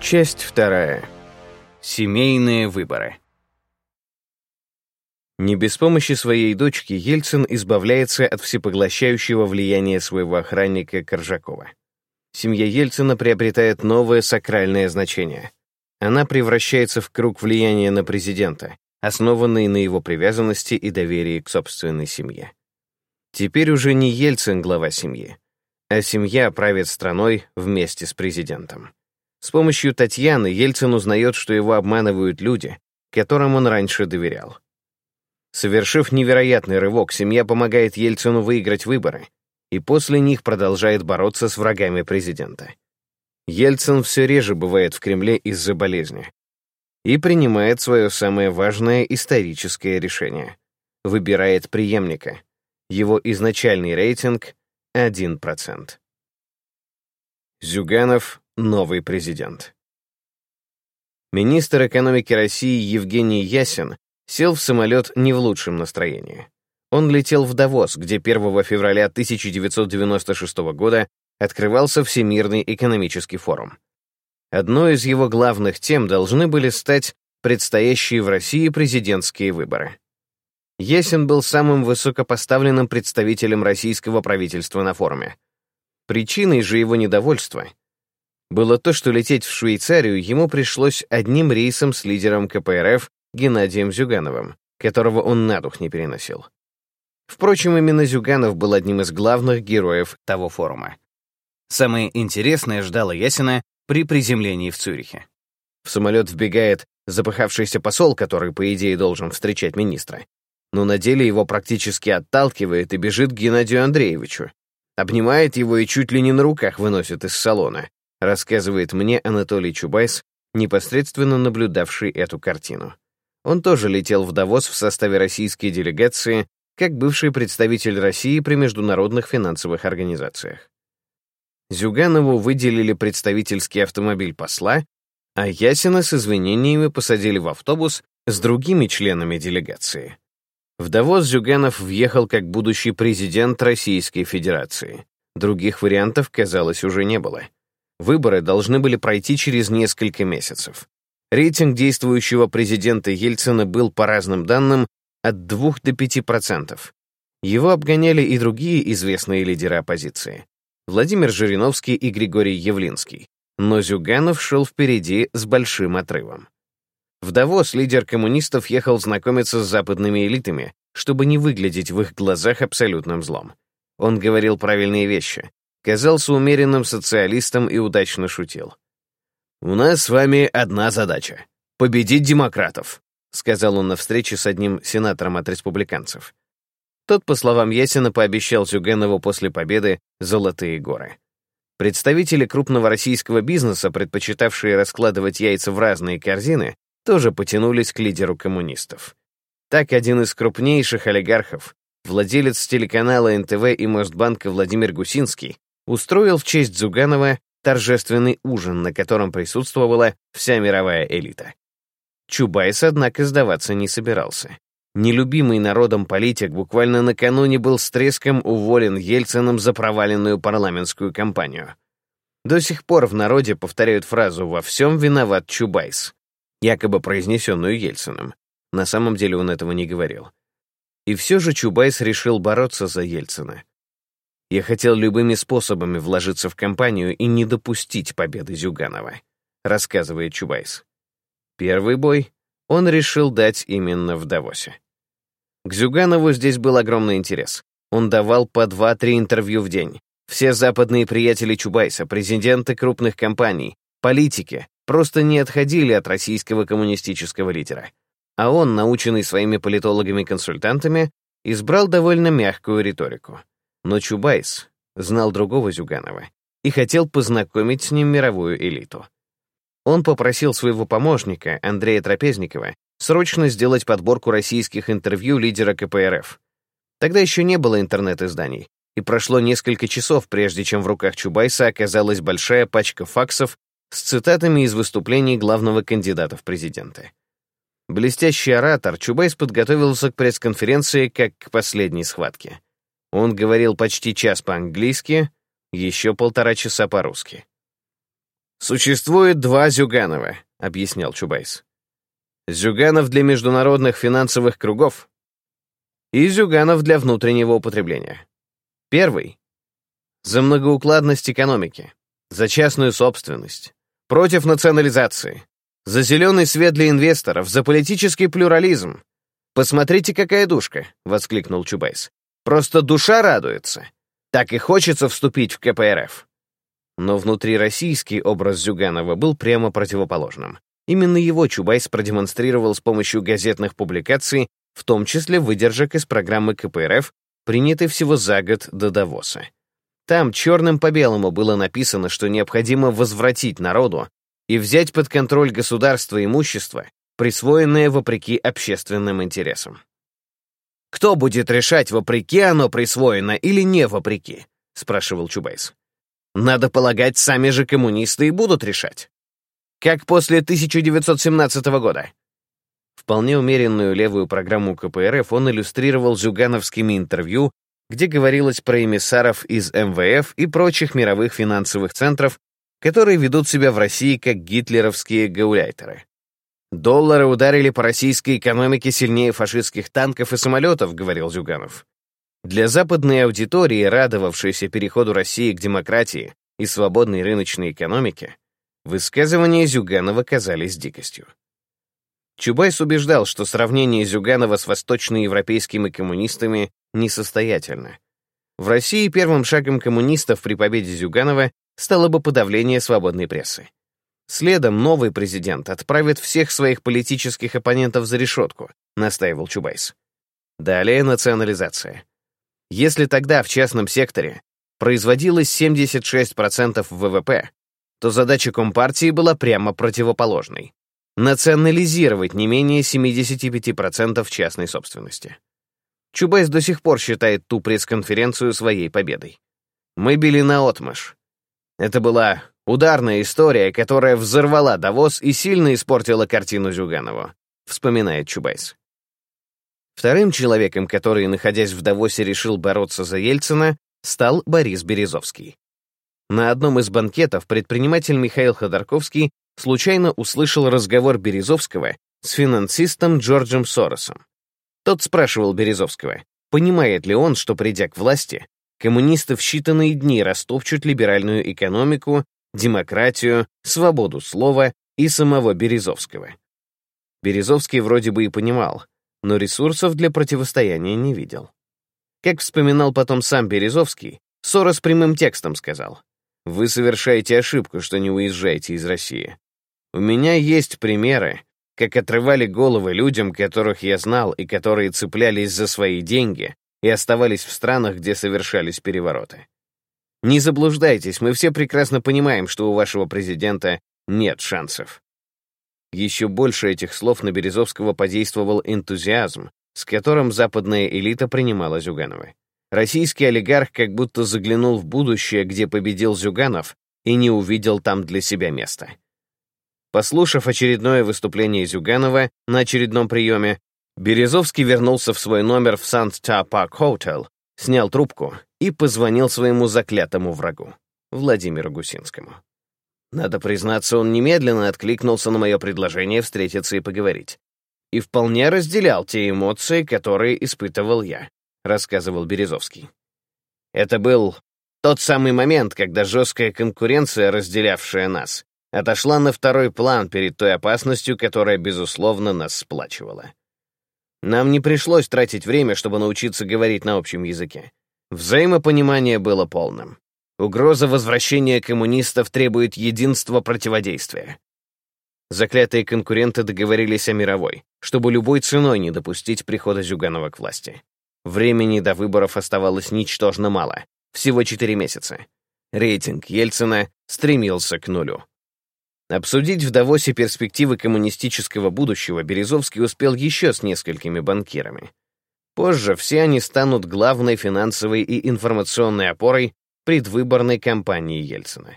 Часть вторая. Семейные выборы. Не без помощи своей дочки Ельцин избавляется от всепоглощающего влияния своего охранника Коржакова. Семья Ельцина приобретает новое сакральное значение. Она превращается в круг влияния на президента, основанный на его привязанности и доверии к собственной семье. Теперь уже не Ельцин глава семьи, а семья правит страной вместе с президентом. С помощью Татьяны Ельцин узнает, что его обманывают люди, которым он раньше доверял. Совершив невероятный рывок, семья помогает Ельцину выиграть выборы, и после них продолжает бороться с врагами президента. Ельцин все реже бывает в Кремле из-за болезни и принимает свое самое важное историческое решение. Выбирает преемника. Его изначальный рейтинг — 1%. Зюганов новый президент. Министр экономики России Евгений Ясин сел в самолет не в лучшем настроении. Он летел в Давос, где 1 февраля 1996 года открывался Всемирный экономический форум. Одной из его главных тем должны были стать предстоящие в России президентские выборы. Ясин был самым высокопоставленным представителем российского правительства на форуме. Причиной же его недовольства было то, что лететь в Швейцарию ему пришлось одним рейсом с лидером КПРФ Геннадием Зюгановым, которого он на дух не переносил. Впрочем, именно Зюганов был одним из главных героев того форума. Самое интересное ждало Ясина при приземлении в Цюрихе. В самолет вбегает запыхавшийся посол, который, по идее, должен встречать министра. Но на деле его практически отталкивает и бежит к Геннадию Андреевичу. Обнимает его и чуть ли не на руках выносит из салона, рассказывает мне Анатолий Чубайс, непосредственно наблюдавший эту картину. Он тоже летел в Давос в составе российской делегации, как бывший представитель России при международных финансовых организациях. Зюганову выделили представительский автомобиль посла, а Ясина с извинениями посадили в автобус с другими членами делегации. В Давос Зюганов въехал как будущий президент Российской Федерации. Других вариантов, казалось, уже не было. Выборы должны были пройти через несколько месяцев. Рейтинг действующего президента Ельцина был, по разным данным, от 2 до 5%. Его обгоняли и другие известные лидеры оппозиции. Владимир Жириновский и Григорий Явлинский. Но Зюганов шел впереди с большим отрывом. В Давос лидер коммунистов ехал знакомиться с западными элитами, чтобы не выглядеть в их глазах абсолютным злом. Он говорил правильные вещи, казался умеренным социалистом и удачно шутил. «У нас с вами одна задача — победить демократов», сказал он на встрече с одним сенатором от республиканцев. Тот, по словам Ясина, пообещал Зюгенову после победы «золотые горы». Представители крупного российского бизнеса, предпочитавшие раскладывать яйца в разные корзины, тоже потянулись к лидеру коммунистов. Так один из крупнейших олигархов, владелец телеканала НТВ и Мостбанка Владимир Гусинский, устроил в честь Зюганова торжественный ужин, на котором присутствовала вся мировая элита. Чубайс, однако, сдаваться не собирался. Нелюбимый народом политик буквально накануне был с треском уволен Ельциным за проваленную парламентскую кампанию. До сих пор в народе повторяют фразу «во всем виноват Чубайс», якобы произнесенную Ельциным. На самом деле он этого не говорил. И все же Чубайс решил бороться за Ельцина. Я хотел любыми способами вложиться в кампанию и не допустить победы Зюганова, рассказывает Чубайс. Первый бой он решил дать именно в Давосе. К Зюганову здесь был огромный интерес. Он давал по 2-3 интервью в день. Все западные приятели Чубайса, президенты крупных компаний, политики просто не отходили от российского коммунистического лидера. А он, наученный своими политологами-консультантами, избрал довольно мягкую риторику. Но Чубайс знал другого Зюганова и хотел познакомить с ним мировую элиту. Он попросил своего помощника, Андрея Трапезникова, срочно сделать подборку российских интервью лидера КПРФ. Тогда еще не было интернет-изданий, и прошло несколько часов, прежде чем в руках Чубайса оказалась большая пачка факсов с цитатами из выступлений главного кандидата в президенты. Блестящий оратор, Чубайс подготовился к пресс-конференции как к последней схватке. Он говорил почти час по-английски, еще полтора часа по-русски. «Существует два Зюганова», — объяснял Чубайс. «Зюганов для международных финансовых кругов и Зюганов для внутреннего употребления. Первый — за многоукладность экономики, за частную собственность, против национализации, за зеленый свет для инвесторов, за политический плюрализм. Посмотрите, какая душка, — воскликнул Чубайс. Просто душа радуется. Так и хочется вступить в КПРФ. Но внутрироссийский образ Зюганова был прямо противоположным. Именно его Чубайс продемонстрировал с помощью газетных публикаций, в том числе выдержек из программы КПРФ, принятой всего за год до Давоса. Там черным по белому было написано, что необходимо возвратить народу и взять под контроль государства имущество, присвоенное вопреки общественным интересам. «Кто будет решать, вопреки оно присвоено или не вопреки?» — спрашивал Чубайс. «Надо полагать, сами же коммунисты и будут решать. Как после 1917 года». Вполне умеренную левую программу КПРФ он иллюстрировал зюгановскими интервью, где говорилось про эмиссаров из МВФ и прочих мировых финансовых центров, которые ведут себя в России как гитлеровские гауляйтеры. «Доллары ударили по российской экономике сильнее фашистских танков и самолетов», — говорил Зюганов. Для западной аудитории, радовавшейся переходу России к демократии и свободной рыночной экономике, высказывания Зюганова казались дикостью. Чубайс убеждал, что сравнение Зюганова с восточноевропейскими коммунистами несостоятельно. В России первым шагом коммунистов при победе Зюганова стало бы подавление свободной прессы. Следом новый президент отправит всех своих политических оппонентов за решетку, настаивал Чубайс. Далее национализация. Если тогда в частном секторе производилось 76% ВВП, то задача Компартии была прямо противоположной — национализировать не менее 75% частной собственности. Чубайс до сих пор считает ту пресс-конференцию своей победой. Мы били наотмашь. Это была Ударная история, которая взорвала Давос и сильно испортила картину Зюганову, вспоминает Чубайс. Вторым человеком, который, находясь в Давосе, решил бороться за Ельцина, стал Борис Березовский. На одном из банкетов предприниматель Михаил Ходорковский случайно услышал разговор Березовского с финансистом Джорджем Соросом. Тот спрашивал Березовского, понимает ли он, что, придя к власти, коммунисты в считанные дни растопчут либеральную экономику демократию, свободу слова и самого Березовского. Березовский вроде бы и понимал, но ресурсов для противостояния не видел. Как вспоминал потом сам Березовский, Сорос прямым текстом сказал, «Вы совершаете ошибку, что не уезжаете из России. У меня есть примеры, как отрывали головы людям, которых я знал и которые цеплялись за свои деньги и оставались в странах, где совершались перевороты. Не заблуждайтесь, мы все прекрасно понимаем, что у вашего президента нет шансов. Еще больше этих слов на Березовского подействовал энтузиазм, с которым западная элита принимала Зюганова. Российский олигарх как будто заглянул в будущее, где победил Зюганов, и не увидел там для себя места. Послушав очередное выступление Зюганова на очередном приеме, Березовский вернулся в свой номер в Санта Парк Hotel, снял трубку и позвонил своему заклятому врагу, Владимиру Гусинскому. Надо признаться, он немедленно откликнулся на мое предложение встретиться и поговорить. И вполне разделял те эмоции, которые испытывал я, рассказывал Березовский. Это был тот самый момент, когда жесткая конкуренция, разделявшая нас, отошла на второй план перед той опасностью, которая, безусловно, нас сплачивала. Нам не пришлось тратить время, чтобы научиться говорить на общем языке. Взаимопонимание было полным. Угроза возвращения коммунистов требует единства противодействия. Заклятые конкуренты договорились о мировой, чтобы любой ценой не допустить прихода Зюганова к власти. Времени до выборов оставалось ничтожно мало, всего 4 месяца. Рейтинг Ельцина стремился к нулю. Обсудить в Давосе перспективы коммунистического будущего Березовский успел еще с несколькими банкирами. Позже все они станут главной финансовой и информационной опорой предвыборной кампании Ельцина.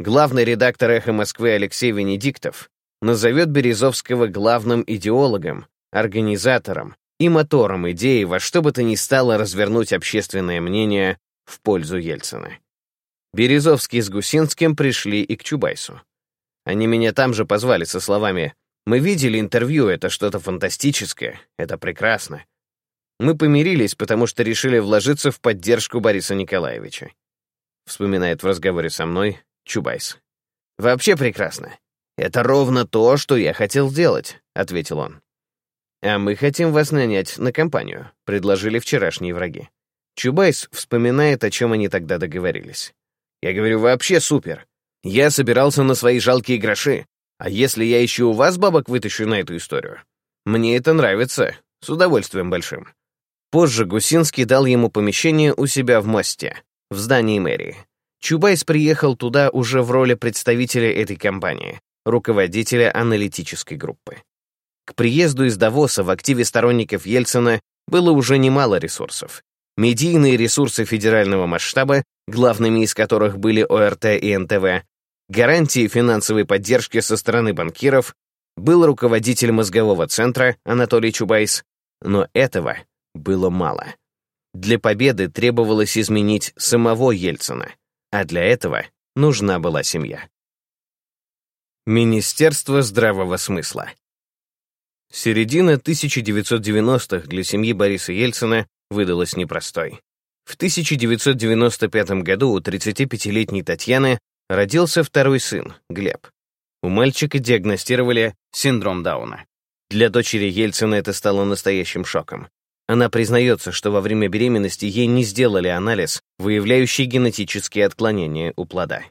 Главный редактор «Эхо Москвы» Алексей Венедиктов назовет Березовского главным идеологом, организатором и мотором идеи во что бы то ни стало развернуть общественное мнение в пользу Ельцина. Березовский с Гусинским пришли и к Чубайсу. Они меня там же позвали со словами «Мы видели интервью, это что-то фантастическое, это прекрасно». Мы помирились, потому что решили вложиться в поддержку Бориса Николаевича. Вспоминает в разговоре со мной Чубайс. «Вообще прекрасно. Это ровно то, что я хотел сделать», — ответил он. «А мы хотим вас нанять на компанию», — предложили вчерашние враги. Чубайс вспоминает, о чем они тогда договорились. Я говорю, вообще супер. Я собирался на свои жалкие гроши. А если я еще у вас бабок вытащу на эту историю? Мне это нравится. С удовольствием большим. Позже Гусинский дал ему помещение у себя в мосте, в здании мэрии. Чубайс приехал туда уже в роли представителя этой компании, руководителя аналитической группы. К приезду из Давоса в активе сторонников Ельцина было уже немало ресурсов, медийные ресурсы федерального масштаба, главными из которых были ОРТ и НТВ, гарантии финансовой поддержки со стороны банкиров, был руководитель мозгового центра Анатолий Чубайс, но этого было мало. Для победы требовалось изменить самого Ельцина, а для этого нужна была семья. Министерство здравого смысла. Середина 1990-х для семьи Бориса Ельцина выдалась непростой. В 1995 году у 35-летней Татьяны родился второй сын, Глеб. У мальчика диагностировали синдром Дауна. Для дочери Ельцина это стало настоящим шоком. Она признается, что во время беременности ей не сделали анализ, выявляющий генетические отклонения у плода.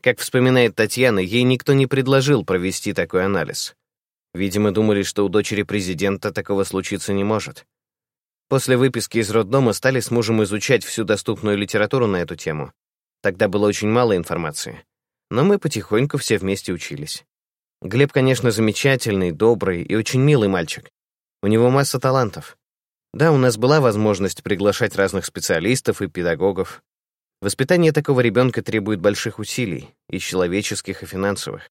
Как вспоминает Татьяна, ей никто не предложил провести такой анализ. Видимо, думали, что у дочери президента такого случиться не может. После выписки из роддома стали с мужем изучать всю доступную литературу на эту тему. Тогда было очень мало информации. Но мы потихоньку все вместе учились. Глеб, конечно, замечательный, добрый и очень милый мальчик. У него масса талантов. Да, у нас была возможность приглашать разных специалистов и педагогов. Воспитание такого ребенка требует больших усилий, и человеческих, и финансовых.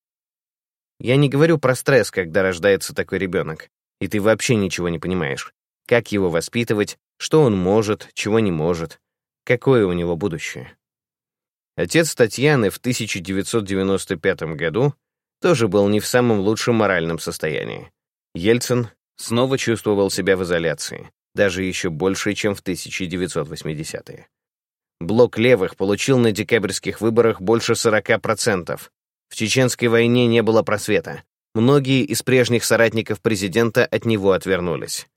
Я не говорю про стресс, когда рождается такой ребенок, и ты вообще ничего не понимаешь как его воспитывать, что он может, чего не может, какое у него будущее. Отец Татьяны в 1995 году тоже был не в самом лучшем моральном состоянии. Ельцин снова чувствовал себя в изоляции, даже еще больше, чем в 1980-е. Блок левых получил на декабрьских выборах больше 40%. В чеченской войне не было просвета. Многие из прежних соратников президента от него отвернулись.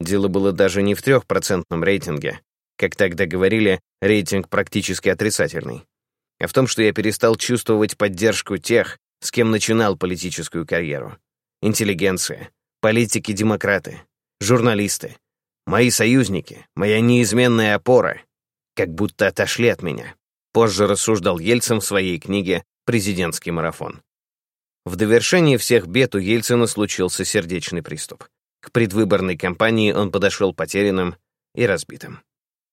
Дело было даже не в трехпроцентном рейтинге. Как тогда говорили, рейтинг практически отрицательный. А в том, что я перестал чувствовать поддержку тех, с кем начинал политическую карьеру. Интеллигенция, политики-демократы, журналисты, мои союзники, моя неизменная опора, как будто отошли от меня. Позже рассуждал Ельцин в своей книге «Президентский марафон». В довершении всех бед у Ельцина случился сердечный приступ. К предвыборной кампании он подошел потерянным и разбитым.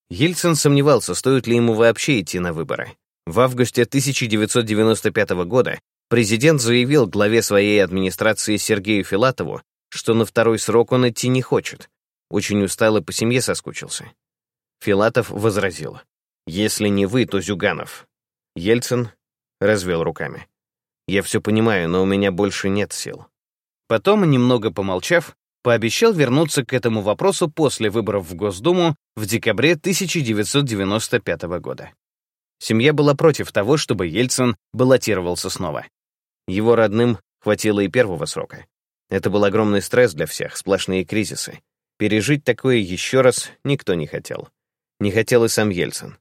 Ельцин сомневался, стоит ли ему вообще идти на выборы. В августе 1995 года президент заявил главе своей администрации Сергею Филатову, что на второй срок он идти не хочет. Очень устал и по семье соскучился. Филатов возразил. «Если не вы, то Зюганов». Ельцин развел руками. «Я все понимаю, но у меня больше нет сил». Потом, немного помолчав, пообещал вернуться к этому вопросу после выборов в Госдуму в декабре 1995 года. Семья была против того, чтобы Ельцин баллотировался снова. Его родным хватило и первого срока. Это был огромный стресс для всех, сплошные кризисы. Пережить такое еще раз никто не хотел. Не хотел и сам Ельцин.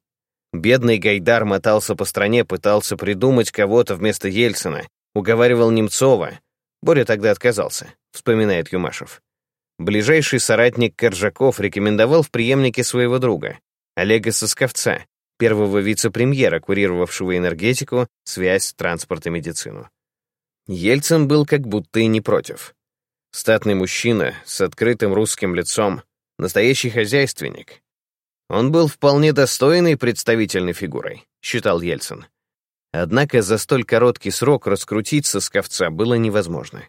Бедный Гайдар мотался по стране, пытался придумать кого-то вместо Ельцина, уговаривал Немцова. Боря тогда отказался, вспоминает Юмашев. Ближайший соратник Коржаков рекомендовал в преемнике своего друга, Олега Сосковца, первого вице-премьера, курировавшего энергетику, связь, транспорт и медицину. Ельцин был как будто и не против. Статный мужчина с открытым русским лицом, настоящий хозяйственник. Он был вполне достойной представительной фигурой, считал Ельцин. Однако за столь короткий срок раскрутить Сосковца было невозможно.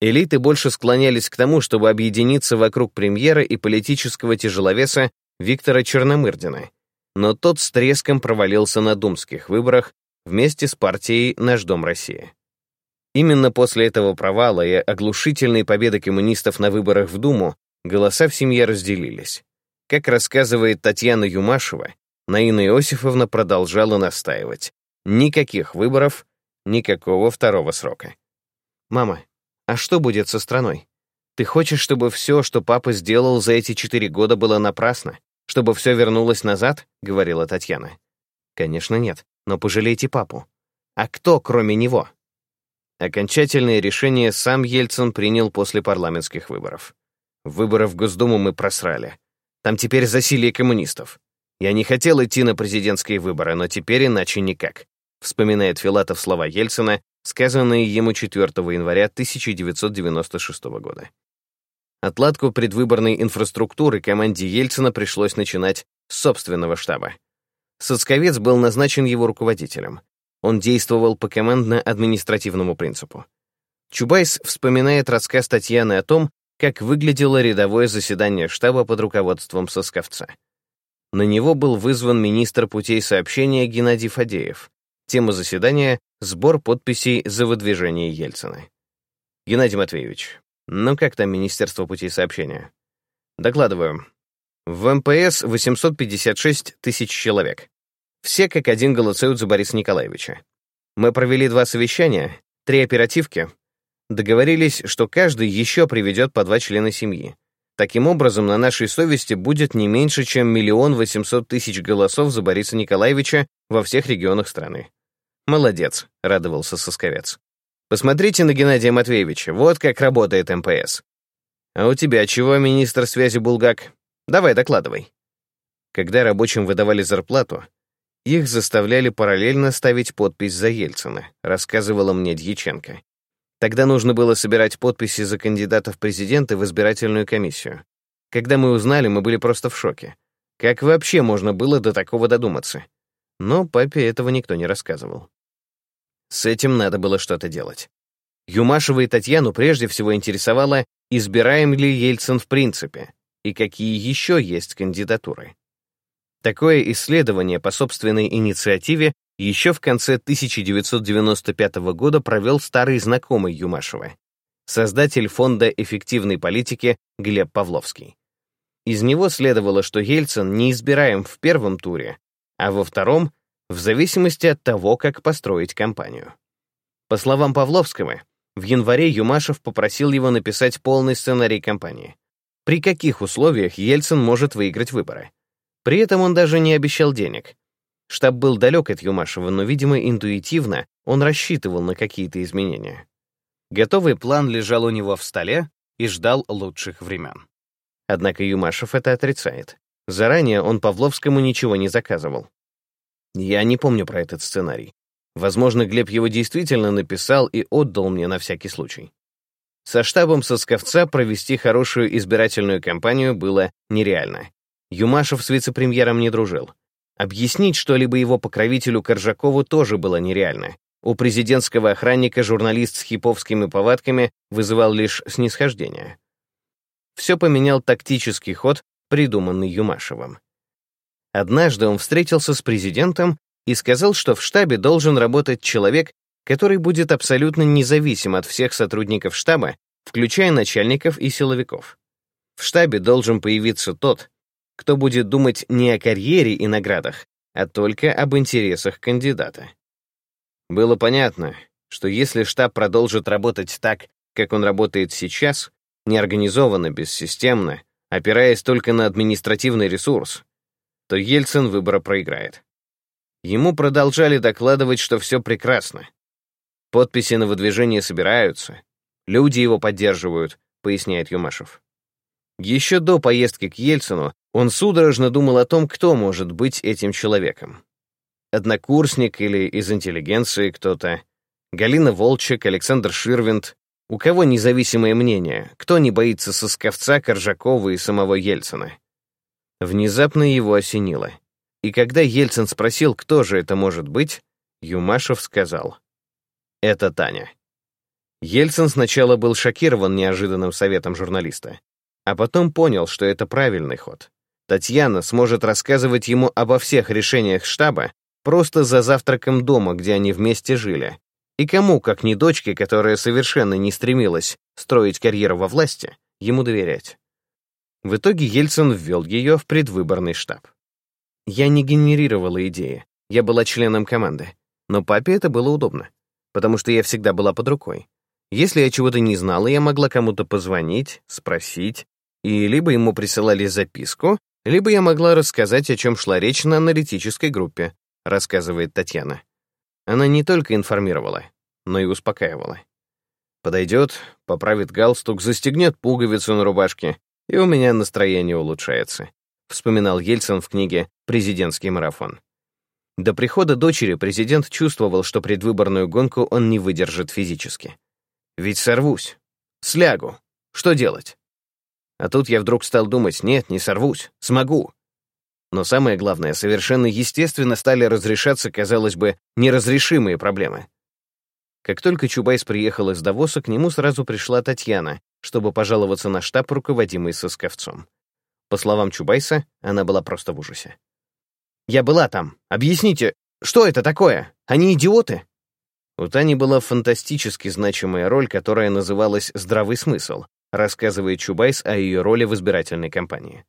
Элиты больше склонялись к тому, чтобы объединиться вокруг премьера и политического тяжеловеса Виктора Черномырдина. но тот с треском провалился на думских выборах вместе с партией «Наш дом России». Именно после этого провала и оглушительной победы коммунистов на выборах в Думу голоса в семье разделились. Как рассказывает Татьяна Юмашева, Наина Иосифовна продолжала настаивать. Никаких выборов, никакого второго срока. «Мама, а что будет со страной? Ты хочешь, чтобы все, что папа сделал за эти четыре года, было напрасно? Чтобы все вернулось назад?» — говорила Татьяна. «Конечно нет, но пожалейте папу. А кто, кроме него?» Окончательное решение сам Ельцин принял после парламентских выборов. Выборы в Госдуму мы просрали. Там теперь засилие коммунистов. Я не хотел идти на президентские выборы, но теперь иначе никак вспоминает Филатов слова Ельцина, сказанные ему 4 января 1996 года. Отладку предвыборной инфраструктуры команде Ельцина пришлось начинать с собственного штаба. Соцковец был назначен его руководителем. Он действовал по командно-административному принципу. Чубайс вспоминает рассказ Татьяны о том, как выглядело рядовое заседание штаба под руководством Сосковца. На него был вызван министр путей сообщения Геннадий Фадеев. Тема заседания — сбор подписей за выдвижение Ельцина. Геннадий Матвеевич, ну как там Министерство путей сообщения? Докладываю. В МПС 856 тысяч человек. Все как один голосуют за Бориса Николаевича. Мы провели два совещания, три оперативки. Договорились, что каждый еще приведет по два члена семьи. Таким образом, на нашей совести будет не меньше, чем миллион восемьсот тысяч голосов за Бориса Николаевича во всех регионах страны. «Молодец», — радовался Сосковец. «Посмотрите на Геннадия Матвеевича, вот как работает МПС». «А у тебя чего, министр связи Булгак? Давай, докладывай». Когда рабочим выдавали зарплату, их заставляли параллельно ставить подпись за Ельцина, рассказывала мне Дьяченко. Тогда нужно было собирать подписи за кандидатов в президенты в избирательную комиссию. Когда мы узнали, мы были просто в шоке. Как вообще можно было до такого додуматься? Но папе этого никто не рассказывал. С этим надо было что-то делать. Юмашева и Татьяну прежде всего интересовало, избираем ли Ельцин в принципе, и какие еще есть кандидатуры. Такое исследование по собственной инициативе еще в конце 1995 года провел старый знакомый Юмашева, создатель фонда эффективной политики Глеб Павловский. Из него следовало, что Ельцин не избираем в первом туре, а во втором — в зависимости от того, как построить кампанию. По словам Павловского, в январе Юмашев попросил его написать полный сценарий кампании. При каких условиях Ельцин может выиграть выборы? При этом он даже не обещал денег. Штаб был далек от Юмашева, но, видимо, интуитивно он рассчитывал на какие-то изменения. Готовый план лежал у него в столе и ждал лучших времен. Однако Юмашев это отрицает. Заранее он Павловскому ничего не заказывал. Я не помню про этот сценарий. Возможно, Глеб его действительно написал и отдал мне на всякий случай. Со штабом Сосковца провести хорошую избирательную кампанию было нереально. Юмашев с вице-премьером не дружил. Объяснить что-либо его покровителю Коржакову тоже было нереально. У президентского охранника журналист с хиповскими повадками вызывал лишь снисхождение. Все поменял тактический ход придуманный Юмашевым. Однажды он встретился с президентом и сказал, что в штабе должен работать человек, который будет абсолютно независим от всех сотрудников штаба, включая начальников и силовиков. В штабе должен появиться тот, кто будет думать не о карьере и наградах, а только об интересах кандидата. Было понятно, что если штаб продолжит работать так, как он работает сейчас, неорганизованно, бессистемно, опираясь только на административный ресурс, то Ельцин выбора проиграет. Ему продолжали докладывать, что все прекрасно. Подписи на выдвижение собираются, люди его поддерживают, поясняет Юмашев. Еще до поездки к Ельцину он судорожно думал о том, кто может быть этим человеком. Однокурсник или из интеллигенции кто-то, Галина Волчек, Александр Ширвинд, у кого независимое мнение? Кто не боится Сосковца, Коржакова и самого Ельцина? Внезапно его осенило. И когда Ельцин спросил, кто же это может быть, Юмашев сказал. «Это Таня». Ельцин сначала был шокирован неожиданным советом журналиста, а потом понял, что это правильный ход. Татьяна сможет рассказывать ему обо всех решениях штаба просто за завтраком дома, где они вместе жили. И кому, как не дочке, которая совершенно не стремилась строить карьеру во власти, ему доверять? В итоге Ельцин ввел ее в предвыборный штаб. Я не генерировала идеи, я была членом команды. Но папе это было удобно, потому что я всегда была под рукой. Если я чего-то не знала, я могла кому-то позвонить, спросить, и либо ему присылали записку, либо я могла рассказать, о чем шла речь на аналитической группе, рассказывает Татьяна. Она не только информировала, но и успокаивала. Подойдет, поправит галстук, застегнет пуговицу на рубашке, и у меня настроение улучшается, вспоминал Ельцин в книге «Президентский марафон». До прихода дочери президент чувствовал, что предвыборную гонку он не выдержит физически. Ведь сорвусь. Слягу. Что делать? А тут я вдруг стал думать, нет, не сорвусь, смогу. Но самое главное, совершенно естественно стали разрешаться, казалось бы, неразрешимые проблемы. Как только Чубайс приехал из Давоса, к нему сразу пришла Татьяна, чтобы пожаловаться на штаб, руководимый Сосковцом. По словам Чубайса, она была просто в ужасе. «Я была там. Объясните, что это такое? Они идиоты?» У Тани была фантастически значимая роль, которая называлась «Здравый смысл», рассказывает Чубайс о ее роли в избирательной кампании.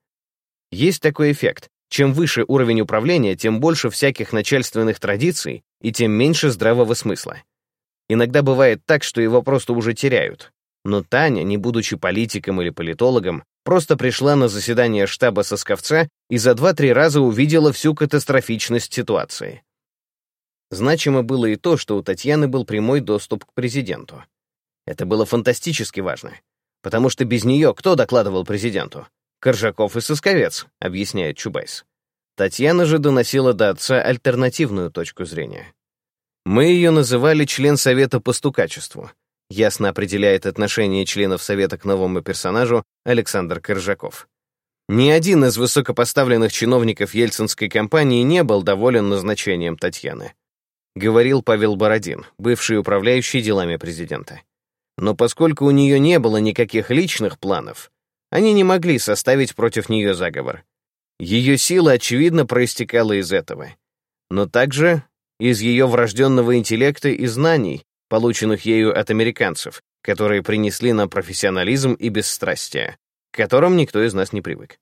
Есть такой эффект. Чем выше уровень управления, тем больше всяких начальственных традиций и тем меньше здравого смысла. Иногда бывает так, что его просто уже теряют. Но Таня, не будучи политиком или политологом, просто пришла на заседание штаба Сосковца и за два-три раза увидела всю катастрофичность ситуации. Значимо было и то, что у Татьяны был прямой доступ к президенту. Это было фантастически важно, потому что без нее кто докладывал президенту? Коржаков и Сосковец, объясняет Чубайс. Татьяна же доносила до отца альтернативную точку зрения. Мы ее называли член Совета по стукачеству, ясно определяет отношение членов Совета к новому персонажу Александр Коржаков. Ни один из высокопоставленных чиновников ельцинской кампании не был доволен назначением Татьяны говорил Павел Бородин, бывший управляющий делами президента. Но поскольку у нее не было никаких личных планов, они не могли составить против нее заговор. Ее сила, очевидно, проистекала из этого. Но также из ее врожденного интеллекта и знаний, полученных ею от американцев, которые принесли нам профессионализм и бесстрастие, к которым никто из нас не привык.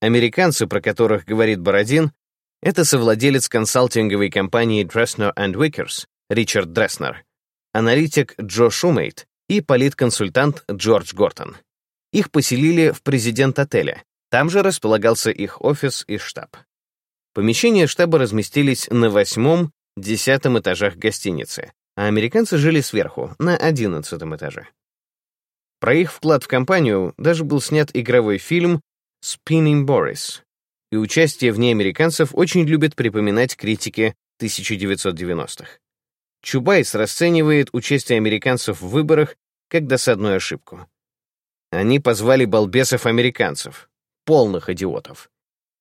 Американцы, про которых говорит Бородин, это совладелец консалтинговой компании Dressner Wickers Ричард Дреснер, аналитик Джо Шумейт и политконсультант Джордж Гортон. Их поселили в президент-отеле. Там же располагался их офис и штаб. Помещения штаба разместились на восьмом, десятом этажах гостиницы, а американцы жили сверху, на одиннадцатом этаже. Про их вклад в компанию даже был снят игровой фильм «Spinning Boris», и участие в ней американцев очень любят припоминать критики 1990-х. Чубайс расценивает участие американцев в выборах как досадную ошибку. Они позвали балбесов-американцев, полных идиотов.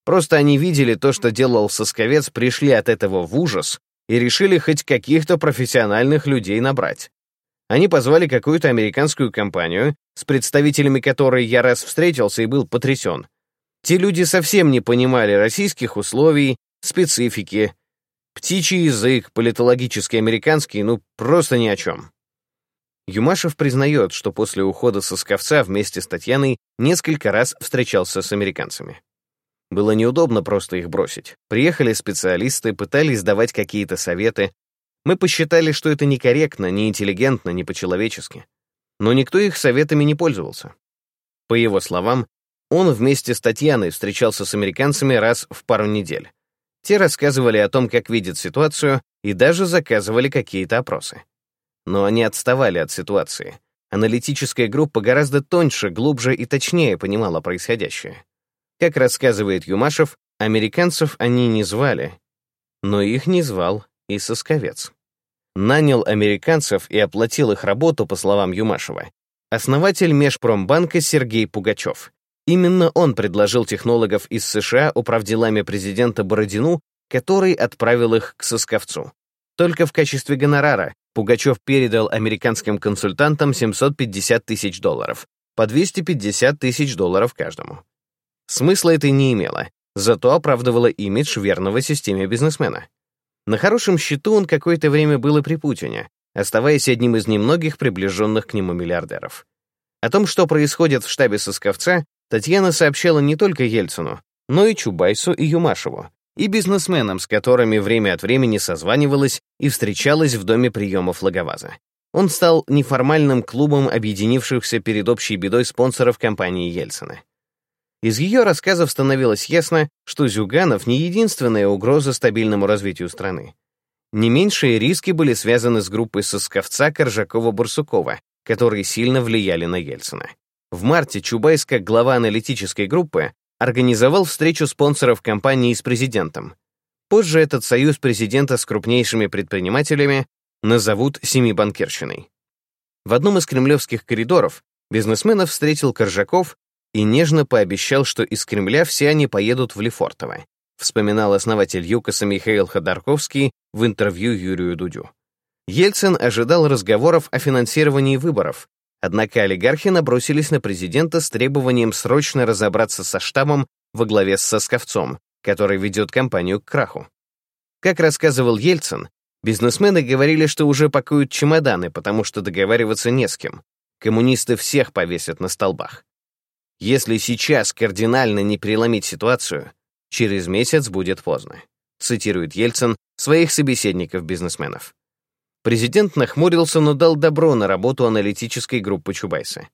Просто они видели то, что делал Сосковец, пришли от этого в ужас и решили хоть каких-то профессиональных людей набрать. Они позвали какую-то американскую компанию, с представителями которой я раз встретился и был потрясен. Те люди совсем не понимали российских условий, специфики. Птичий язык, политологический американский, ну, просто ни о чем. Юмашев признает, что после ухода со Сковца вместе с Татьяной несколько раз встречался с американцами. Было неудобно просто их бросить. Приехали специалисты, пытались давать какие-то советы. Мы посчитали, что это некорректно, неинтеллигентно, не по-человечески. Но никто их советами не пользовался. По его словам, он вместе с Татьяной встречался с американцами раз в пару недель. Те рассказывали о том, как видят ситуацию, и даже заказывали какие-то опросы. Но они отставали от ситуации. Аналитическая группа гораздо тоньше, глубже и точнее понимала происходящее. Как рассказывает Юмашев, американцев они не звали, но их не звал и Сосковец. Нанял американцев и оплатил их работу, по словам Юмашева, основатель Межпромбанка Сергей Пугачев. Именно он предложил технологов из США управделами президента Бородину, который отправил их к Сосковцу. Только в качестве гонорара Пугачев передал американским консультантам 750 тысяч долларов, по 250 тысяч долларов каждому. Смысла это не имело, зато оправдывало имидж верного системе бизнесмена. На хорошем счету он какое-то время был и при Путине, оставаясь одним из немногих приближенных к нему миллиардеров. О том, что происходит в штабе Сосковца, Татьяна сообщала не только Ельцину, но и Чубайсу и Юмашеву, и бизнесменам, с которыми время от времени созванивалась и встречалась в доме приемов Логоваза. Он стал неформальным клубом объединившихся перед общей бедой спонсоров компании Ельцина. Из ее рассказов становилось ясно, что Зюганов не единственная угроза стабильному развитию страны. Не меньшие риски были связаны с группой сосковца Коржакова-Барсукова, которые сильно влияли на Ельцина. В марте Чубайс, как глава аналитической группы, организовал встречу спонсоров компании с президентом. Позже этот союз президента с крупнейшими предпринимателями назовут «семибанкирщиной». В одном из кремлевских коридоров бизнесменов встретил Коржаков и нежно пообещал, что из Кремля все они поедут в Лефортово, вспоминал основатель ЮКОСа Михаил Ходорковский в интервью Юрию Дудю. Ельцин ожидал разговоров о финансировании выборов, однако олигархи набросились на президента с требованием срочно разобраться со штабом во главе с Сосковцом, который ведет компанию к краху. Как рассказывал Ельцин, бизнесмены говорили, что уже пакуют чемоданы, потому что договариваться не с кем. Коммунисты всех повесят на столбах. Если сейчас кардинально не переломить ситуацию, через месяц будет поздно, цитирует Ельцин своих собеседников-бизнесменов. Президент нахмурился, но дал добро на работу аналитической группы Чубайса.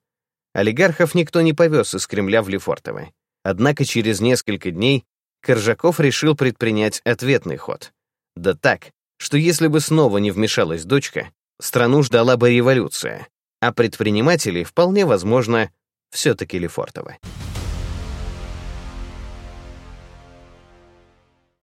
Олигархов никто не повез из Кремля в Лефортово. Однако через несколько дней Коржаков решил предпринять ответный ход. Да так, что если бы снова не вмешалась дочка, страну ждала бы революция, а предприниматели, вполне возможно, все-таки Лефортово.